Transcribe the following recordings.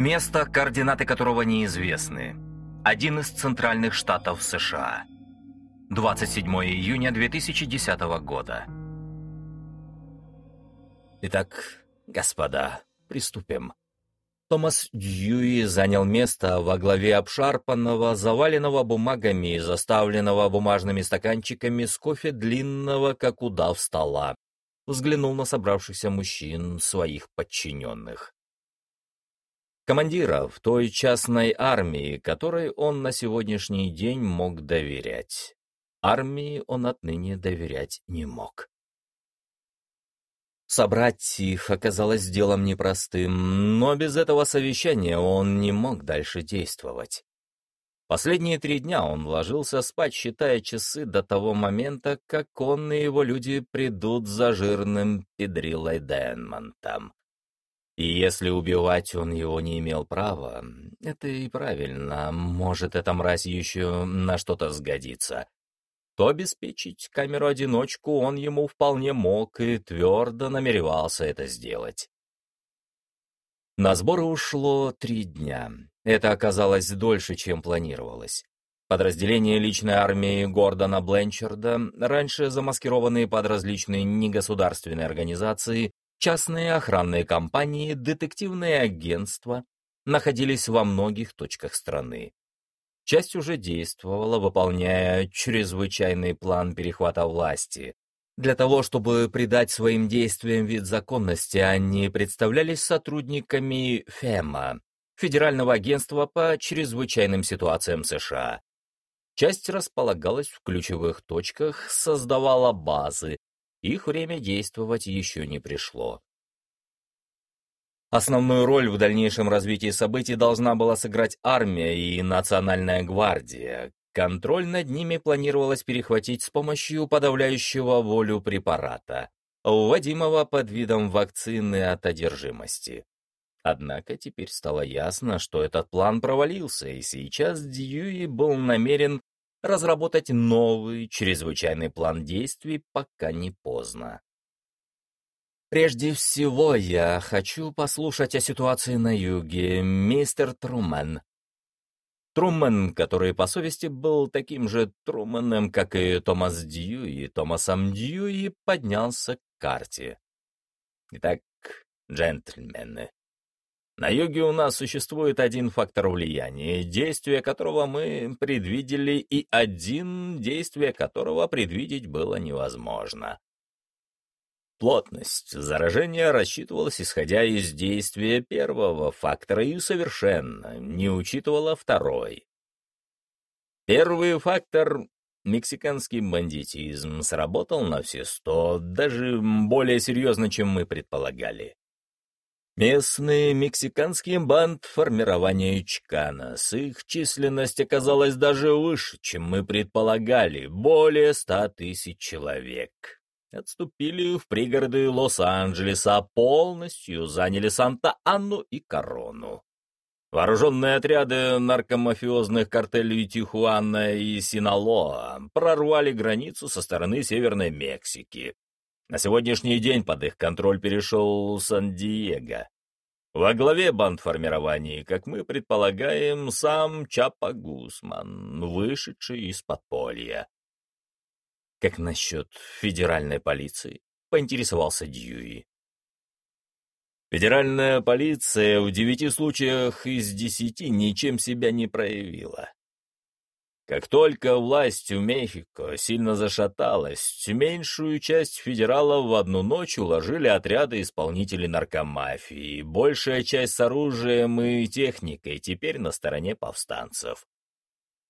Место, координаты которого неизвестны. Один из центральных штатов США. 27 июня 2010 года. Итак, господа, приступим. Томас Дьюи занял место во главе обшарпанного, заваленного бумагами и заставленного бумажными стаканчиками с кофе длинного, как удав стола. Взглянул на собравшихся мужчин, своих подчиненных. Командира в той частной армии, которой он на сегодняшний день мог доверять. Армии он отныне доверять не мог. Собрать их оказалось делом непростым, но без этого совещания он не мог дальше действовать. Последние три дня он ложился спать, считая часы до того момента, как он и его люди придут за жирным педрилой Денмонтом. И если убивать он его не имел права, это и правильно, может, эта мразь еще на что-то сгодится то обеспечить камеру-одиночку он ему вполне мог и твердо намеревался это сделать. На сборы ушло три дня. Это оказалось дольше, чем планировалось. Подразделения личной армии Гордона Бленчарда, раньше замаскированные под различные негосударственные организации, частные охранные компании, детективные агентства, находились во многих точках страны. Часть уже действовала, выполняя чрезвычайный план перехвата власти. Для того, чтобы придать своим действиям вид законности, они представлялись сотрудниками ФЕМА, Федерального агентства по чрезвычайным ситуациям США. Часть располагалась в ключевых точках, создавала базы. Их время действовать еще не пришло. Основную роль в дальнейшем развитии событий должна была сыграть армия и национальная гвардия. Контроль над ними планировалось перехватить с помощью подавляющего волю препарата, вводимого под видом вакцины от одержимости. Однако теперь стало ясно, что этот план провалился, и сейчас Дьюи был намерен разработать новый чрезвычайный план действий, пока не поздно. Прежде всего, я хочу послушать о ситуации на юге, мистер Трумэн. Трумэн, который по совести был таким же Трумэном, как и Томас Дьюи, Томасом Дьюи поднялся к карте. Итак, джентльмены, на юге у нас существует один фактор влияния, действие которого мы предвидели, и один, действие которого предвидеть было невозможно. Плотность заражения рассчитывалась исходя из действия первого фактора и совершенно не учитывала второй. Первый фактор — мексиканский бандитизм — сработал на все сто, даже более серьезно, чем мы предполагали. Местный мексиканский банд формирования Чкана, с их численность оказалась даже выше, чем мы предполагали, более ста тысяч человек отступили в пригороды Лос-Анджелеса, полностью заняли Санта-Анну и Корону. Вооруженные отряды наркомафиозных картелей Тихуана и Синалоа прорвали границу со стороны Северной Мексики. На сегодняшний день под их контроль перешел Сан-Диего. Во главе бандформирований, как мы предполагаем, сам Чапа Гусман, вышедший из подполья. Как насчет федеральной полиции? Поинтересовался Дьюи. Федеральная полиция в девяти случаях из десяти ничем себя не проявила. Как только власть в Мехико сильно зашаталась, меньшую часть федералов в одну ночь уложили отряды исполнителей наркомафии, большая часть с оружием и техникой теперь на стороне повстанцев.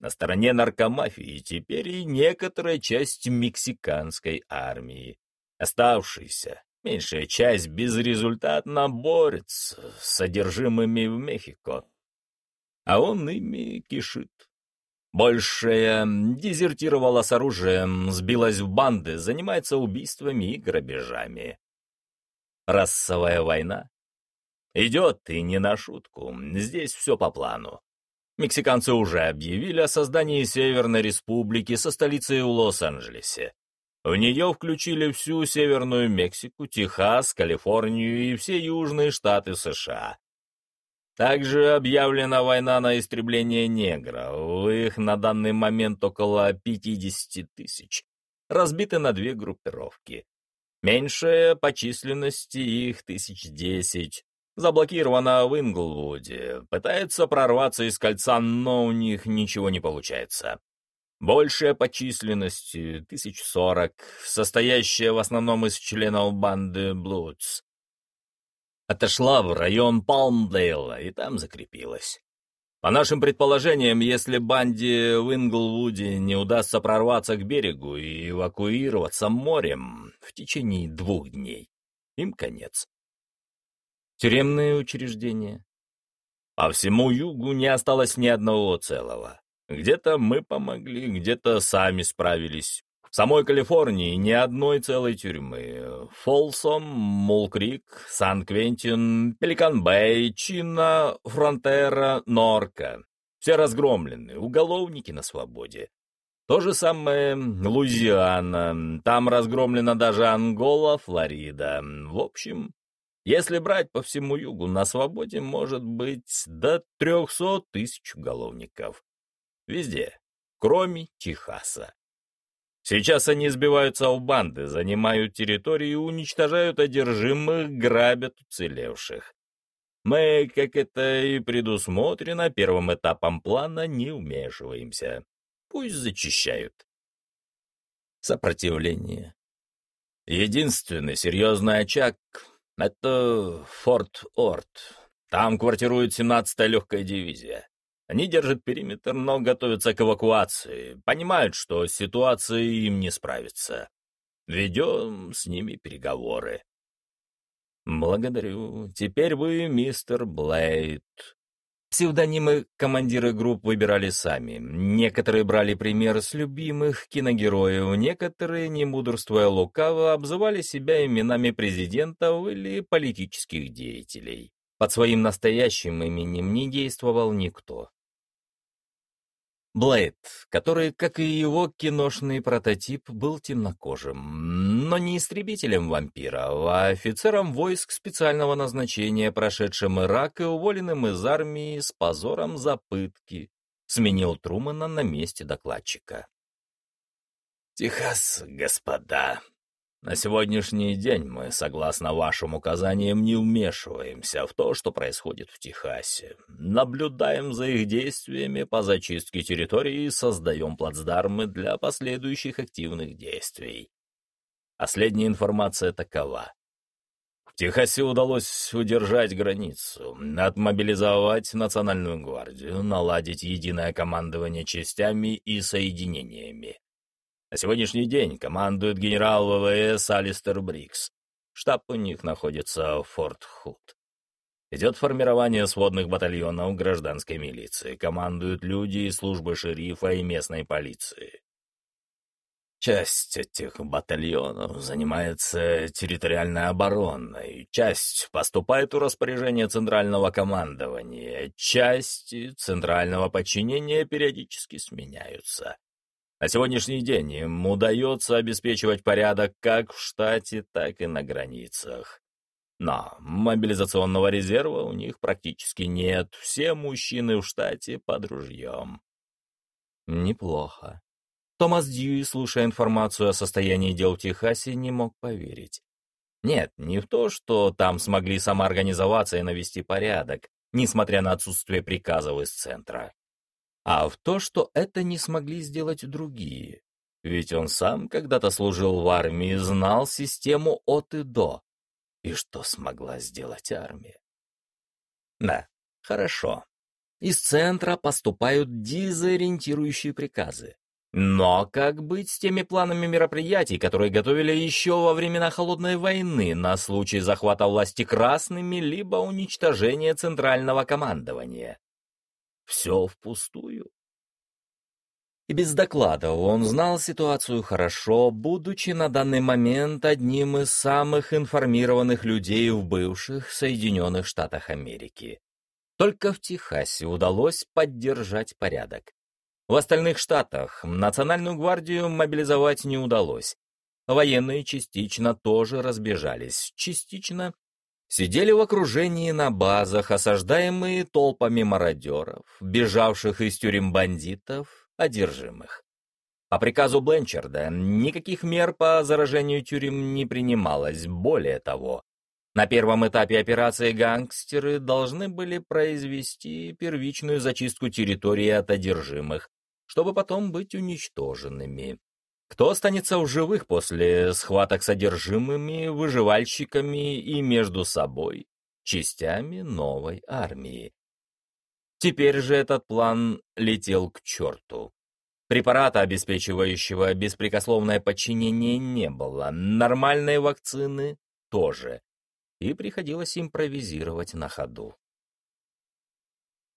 На стороне наркомафии теперь и некоторая часть мексиканской армии. Оставшаяся, меньшая часть безрезультатно борется с содержимыми в Мехико. А он ими кишит. Большая дезертировала с оружием, сбилась в банды, занимается убийствами и грабежами. Расовая война идет и не на шутку, здесь все по плану. Мексиканцы уже объявили о создании Северной Республики со столицей в Лос-Анджелесе. В нее включили всю Северную Мексику, Техас, Калифорнию и все южные штаты США. Также объявлена война на истребление негров. Их на данный момент около 50 тысяч. Разбиты на две группировки. Меньшая по численности их тысяч десять. Заблокирована в Инглвуде. Пытается прорваться из кольца, но у них ничего не получается. Большая по численности, тысяч сорок, состоящая в основном из членов банды Блудс отошла в район Палмдейла и там закрепилась. По нашим предположениям, если банде в Инглвуде не удастся прорваться к берегу и эвакуироваться морем в течение двух дней, им конец. Тюремные учреждения. По всему югу не осталось ни одного целого. Где-то мы помогли, где-то сами справились. В самой Калифорнии ни одной целой тюрьмы. Фолсом, Мулкрик, Сан-Квентин, Пеликан-Бэй, Чина, Фронтера, Норка. Все разгромлены, уголовники на свободе. То же самое Луизиана. Там разгромлена даже Ангола, Флорида. В общем, если брать по всему югу, на свободе может быть до трехсот тысяч уголовников. Везде, кроме Техаса. Сейчас они сбиваются в банды, занимают территории, уничтожают одержимых, грабят уцелевших. Мы, как это и предусмотрено первым этапом плана, не вмешиваемся. Пусть зачищают. Сопротивление. Единственный серьезный очаг — это Форт Орт. Там квартирует 17-я легкая дивизия. Они держат периметр, но готовятся к эвакуации, понимают, что с ситуацией им не справиться. Ведем с ними переговоры. Благодарю. Теперь вы мистер Блейд. Псевдонимы командиры групп выбирали сами. Некоторые брали пример с любимых киногероев, некоторые, не мудрствуя лукаво, обзывали себя именами президентов или политических деятелей. Под своим настоящим именем не действовал никто. Блейд, который, как и его киношный прототип, был темнокожим, но не истребителем вампиров, а офицером войск специального назначения, прошедшим Ирак и уволенным из армии с позором за пытки, сменил Трумана на месте докладчика. «Техас, господа», на сегодняшний день мы, согласно вашим указаниям, не вмешиваемся в то, что происходит в Техасе. Наблюдаем за их действиями по зачистке территории и создаем плацдармы для последующих активных действий. Последняя информация такова. В Техасе удалось удержать границу, отмобилизовать Национальную гвардию, наладить единое командование частями и соединениями. На сегодняшний день командует генерал ВВС Алистер Брикс. Штаб у них находится в Форт Худ. Идет формирование сводных батальонов гражданской милиции. Командуют люди из службы шерифа и местной полиции. Часть этих батальонов занимается территориальной обороной, часть поступает в распоряжение центрального командования, части центрального подчинения периодически сменяются. На сегодняшний день им удается обеспечивать порядок как в штате, так и на границах. Но мобилизационного резерва у них практически нет, все мужчины в штате под ружьем. Неплохо. Томас Дьюи, слушая информацию о состоянии дел в Техасе, не мог поверить. Нет, не в то, что там смогли самоорганизоваться и навести порядок, несмотря на отсутствие приказов из центра а в то, что это не смогли сделать другие. Ведь он сам когда-то служил в армии, знал систему от и до. И что смогла сделать армия? Да, хорошо. Из центра поступают дезориентирующие приказы. Но как быть с теми планами мероприятий, которые готовили еще во времена Холодной войны на случай захвата власти красными либо уничтожения центрального командования? Все впустую. И без доклада он знал ситуацию хорошо, будучи на данный момент одним из самых информированных людей в бывших Соединенных Штатах Америки. Только в Техасе удалось поддержать порядок. В остальных штатах Национальную гвардию мобилизовать не удалось. Военные частично тоже разбежались, частично сидели в окружении на базах, осаждаемые толпами мародеров, бежавших из тюрем бандитов, одержимых. По приказу Бленчарда никаких мер по заражению тюрем не принималось. Более того, на первом этапе операции гангстеры должны были произвести первичную зачистку территории от одержимых, чтобы потом быть уничтоженными. Кто останется в живых после схваток с одержимыми, выживальщиками и между собой, частями новой армии? Теперь же этот план летел к черту. Препарата, обеспечивающего беспрекословное подчинение, не было, нормальной вакцины тоже, и приходилось импровизировать на ходу.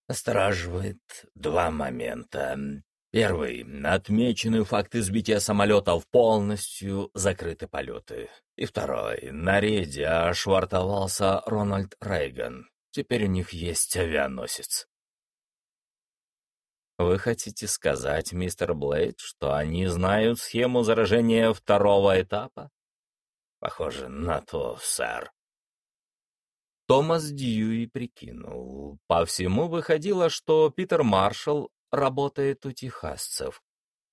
Настораживает два момента. Первый. Отмечены факты сбития самолетов полностью закрыты полеты. И второй. На рейде ошвартовался Рональд Рейган. Теперь у них есть авианосец. Вы хотите сказать, мистер Блейд, что они знают схему заражения второго этапа? Похоже на то, сэр. Томас Дьюи прикинул. По всему выходило, что Питер Маршалл работает у техасцев.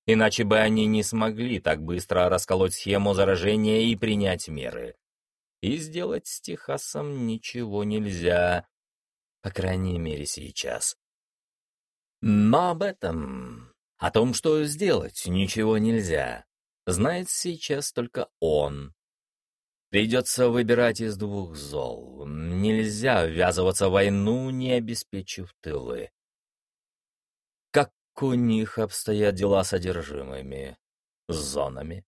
Иначе бы они не смогли так быстро расколоть схему заражения и принять меры. И сделать с Техасом ничего нельзя, по крайней мере сейчас. Но об этом, о том, что сделать, ничего нельзя, знает сейчас только он. Придется выбирать из двух зол. Нельзя ввязываться в войну, не обеспечив тылы у них обстоят дела с одержимыми? С зонами?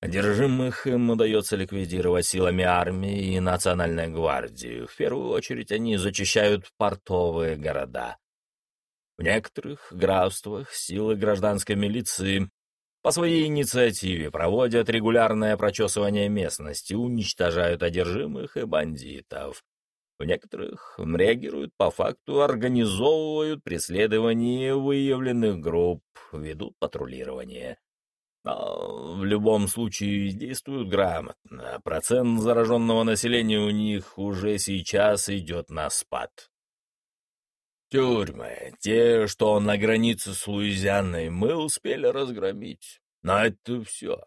Одержимых им удается ликвидировать силами армии и национальной гвардии. В первую очередь они зачищают портовые города. В некоторых графствах силы гражданской милиции по своей инициативе проводят регулярное прочесывание местности, уничтожают одержимых и бандитов. В некоторых реагируют по факту, организовывают преследование выявленных групп, ведут патрулирование. Но в любом случае действуют грамотно. Процент зараженного населения у них уже сейчас идет на спад. Тюрьмы, те, что на границе с Луизианой, мы успели разгромить. Но это все.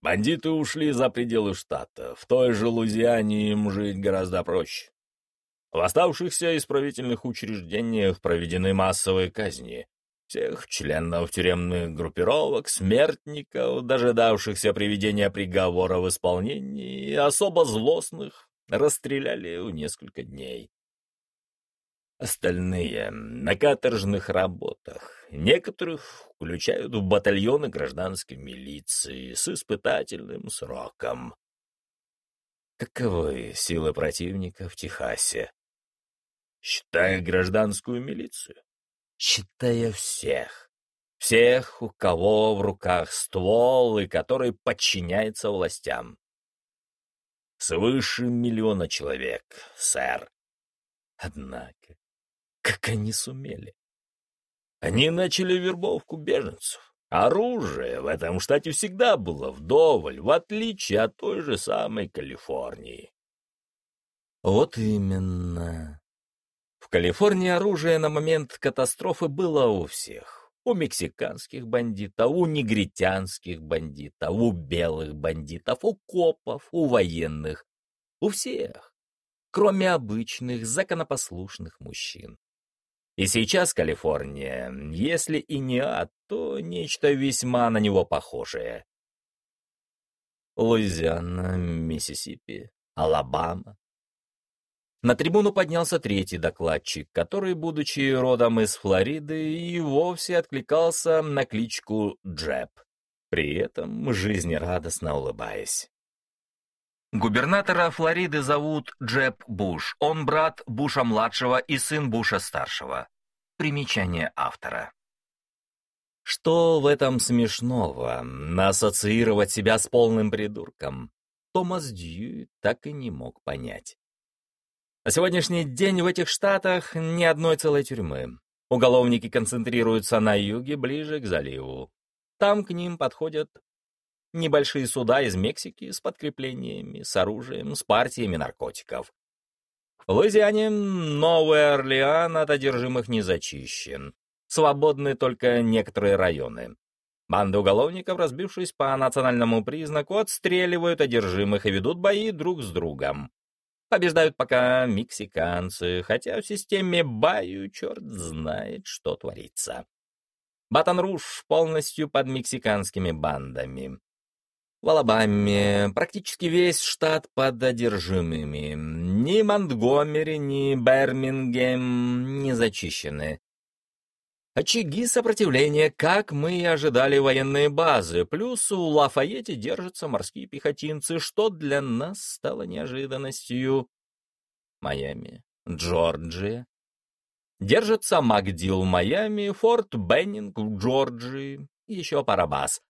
Бандиты ушли за пределы штата. В той же Луизиане им жить гораздо проще. В оставшихся исправительных учреждениях проведены массовые казни. Всех членов тюремных группировок, смертников, дожидавшихся приведения приговора в исполнении, особо злостных расстреляли в несколько дней. Остальные — на каторжных работах. Некоторых включают в батальоны гражданской милиции с испытательным сроком. Каковы силы противника в Техасе? считая гражданскую милицию, считая всех. Всех, у кого в руках ствол и который подчиняется властям. Свыше миллиона человек, сэр. Однако, как они сумели? Они начали вербовку беженцев. Оружие в этом штате всегда было вдоволь, в отличие от той же самой Калифорнии. Вот именно. В Калифорнии оружие на момент катастрофы было у всех. У мексиканских бандитов, у негритянских бандитов, у белых бандитов, у копов, у военных. У всех. Кроме обычных, законопослушных мужчин. И сейчас Калифорния, если и не ад, то нечто весьма на него похожее. Луизиана, Миссисипи, Алабама, на трибуну поднялся третий докладчик, который, будучи родом из Флориды, и вовсе откликался на кличку Джеб, при этом жизнерадостно улыбаясь. Губернатора Флориды зовут Джеб Буш. Он брат Буша-младшего и сын Буша-старшего. Примечание автора. Что в этом смешного? Ассоциировать себя с полным придурком? Томас Дью так и не мог понять. На сегодняшний день в этих штатах ни одной целой тюрьмы. Уголовники концентрируются на юге, ближе к заливу. Там к ним подходят Небольшие суда из Мексики с подкреплениями, с оружием, с партиями наркотиков. В Луизиане Новый Орлеан от одержимых не зачищен. Свободны только некоторые районы. Банды уголовников, разбившись по национальному признаку, отстреливают одержимых и ведут бои друг с другом. Побеждают пока мексиканцы, хотя в системе Баю черт знает, что творится. Батон-Руж полностью под мексиканскими бандами. В Алабаме практически весь штат под одержимыми. Ни Монтгомери, ни Бермингем не зачищены. Очаги сопротивления, как мы и ожидали военные базы, плюс у Лафайете держатся морские пехотинцы, что для нас стало неожиданностью. Майами, Джорджия. Держится Макдил Майами, Форт Беннинг в Джорджии, еще пара баз.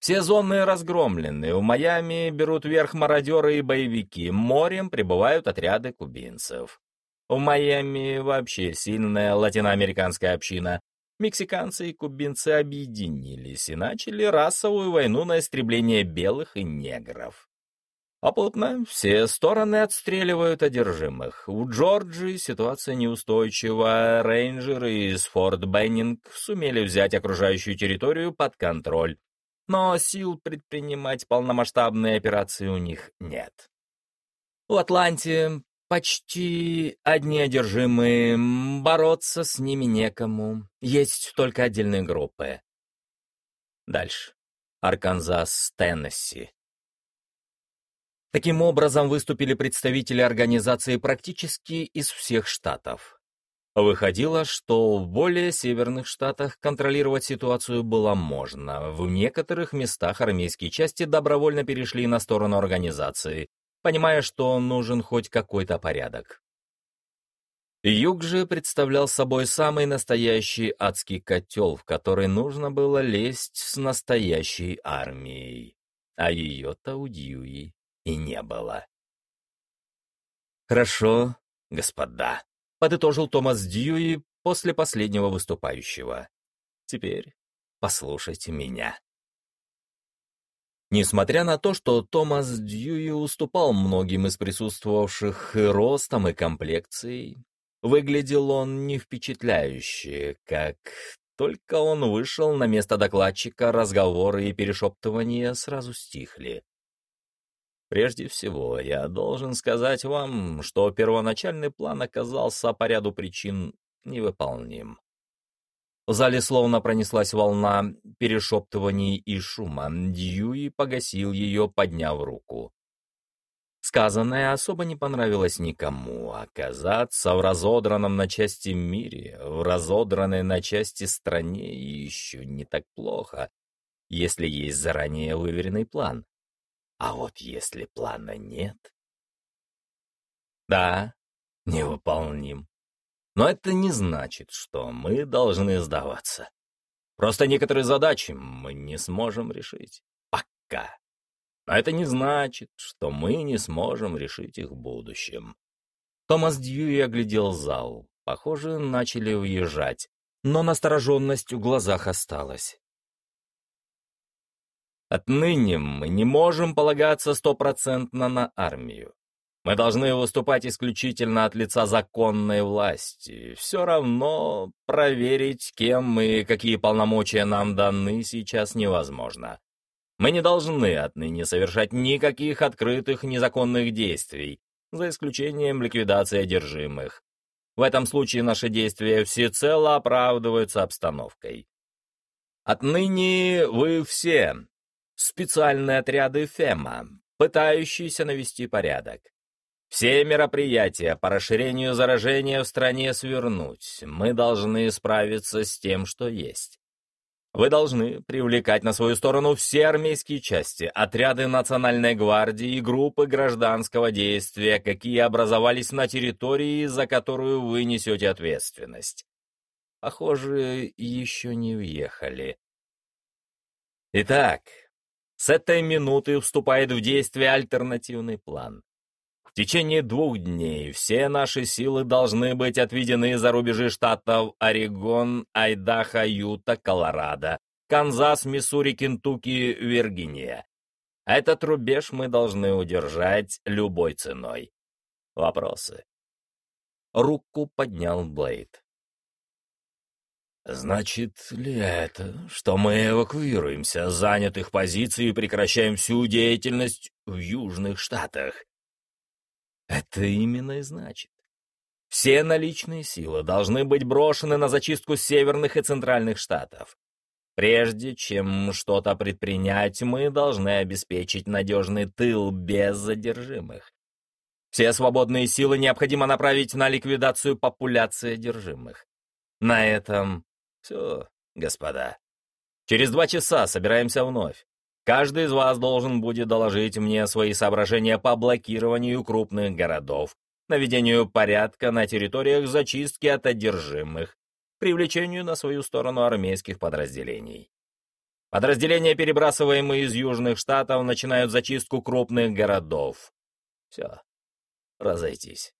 Все зоны разгромлены, в Майами берут верх мародеры и боевики, морем прибывают отряды кубинцев. В Майами вообще сильная латиноамериканская община. Мексиканцы и кубинцы объединились и начали расовую войну на истребление белых и негров. Попутно все стороны отстреливают одержимых. У Джорджии ситуация неустойчива. Рейнджеры из Форт Беннинг сумели взять окружающую территорию под контроль. Но сил предпринимать полномасштабные операции у них нет. В Атланте Почти одни одержимые, бороться с ними некому, есть только отдельные группы. Дальше. Арканзас, Теннесси. Таким образом выступили представители организации практически из всех штатов. Выходило, что в более северных штатах контролировать ситуацию было можно. В некоторых местах армейские части добровольно перешли на сторону организации, понимая, что нужен хоть какой-то порядок. Юг же представлял собой самый настоящий адский котел, в который нужно было лезть с настоящей армией. А ее-то у Дьюи и не было. «Хорошо, господа», — подытожил Томас Дьюи после последнего выступающего. «Теперь послушайте меня». Несмотря на то, что Томас Дьюи уступал многим из присутствовавших и ростом, и комплекцией, выглядел он не впечатляюще, как только он вышел на место докладчика, разговоры и перешептывания сразу стихли. Прежде всего, я должен сказать вам, что первоначальный план оказался по ряду причин невыполним. В зале словно пронеслась волна перешептываний и шума. Дьюи погасил ее, подняв руку. Сказанное особо не понравилось никому. Оказаться в разодранном на части мире, в разодранной на части стране еще не так плохо, если есть заранее выверенный план. А вот если плана нет... Да, невыполним. Но это не значит, что мы должны сдаваться. Просто некоторые задачи мы не сможем решить. Пока. Но это не значит, что мы не сможем решить их в будущем. Томас Дьюи оглядел зал. Похоже, начали уезжать. Но настороженность в глазах осталась. Отныне мы не можем полагаться стопроцентно на армию. Мы должны выступать исключительно от лица законной власти. Все равно проверить, кем мы и какие полномочия нам даны, сейчас невозможно. Мы не должны отныне совершать никаких открытых незаконных действий, за исключением ликвидации одержимых. В этом случае наши действия всецело оправдываются обстановкой. Отныне вы все — специальные отряды ФЕМА, пытающиеся навести порядок. Все мероприятия по расширению заражения в стране свернуть. Мы должны справиться с тем, что есть. Вы должны привлекать на свою сторону все армейские части, отряды Национальной гвардии и группы гражданского действия, какие образовались на территории, за которую вы несете ответственность. Похоже, еще не уехали. Итак, с этой минуты вступает в действие альтернативный план. В течение двух дней все наши силы должны быть отведены за рубежи штатов Орегон, Айдахо, Юта, Колорадо, Канзас, Миссури, Кентукки, Виргиния. Этот рубеж мы должны удержать любой ценой. Вопросы? Руку поднял Блейд. «Значит ли это, что мы эвакуируемся с занятых позиций и прекращаем всю деятельность в Южных Штатах?» «Это именно и значит. Все наличные силы должны быть брошены на зачистку северных и центральных штатов. Прежде чем что-то предпринять, мы должны обеспечить надежный тыл без задержимых. Все свободные силы необходимо направить на ликвидацию популяции одержимых. На этом все, господа. Через два часа собираемся вновь. Каждый из вас должен будет доложить мне свои соображения по блокированию крупных городов, наведению порядка на территориях зачистки от одержимых, привлечению на свою сторону армейских подразделений. Подразделения, перебрасываемые из южных штатов, начинают зачистку крупных городов. Все, разойтись.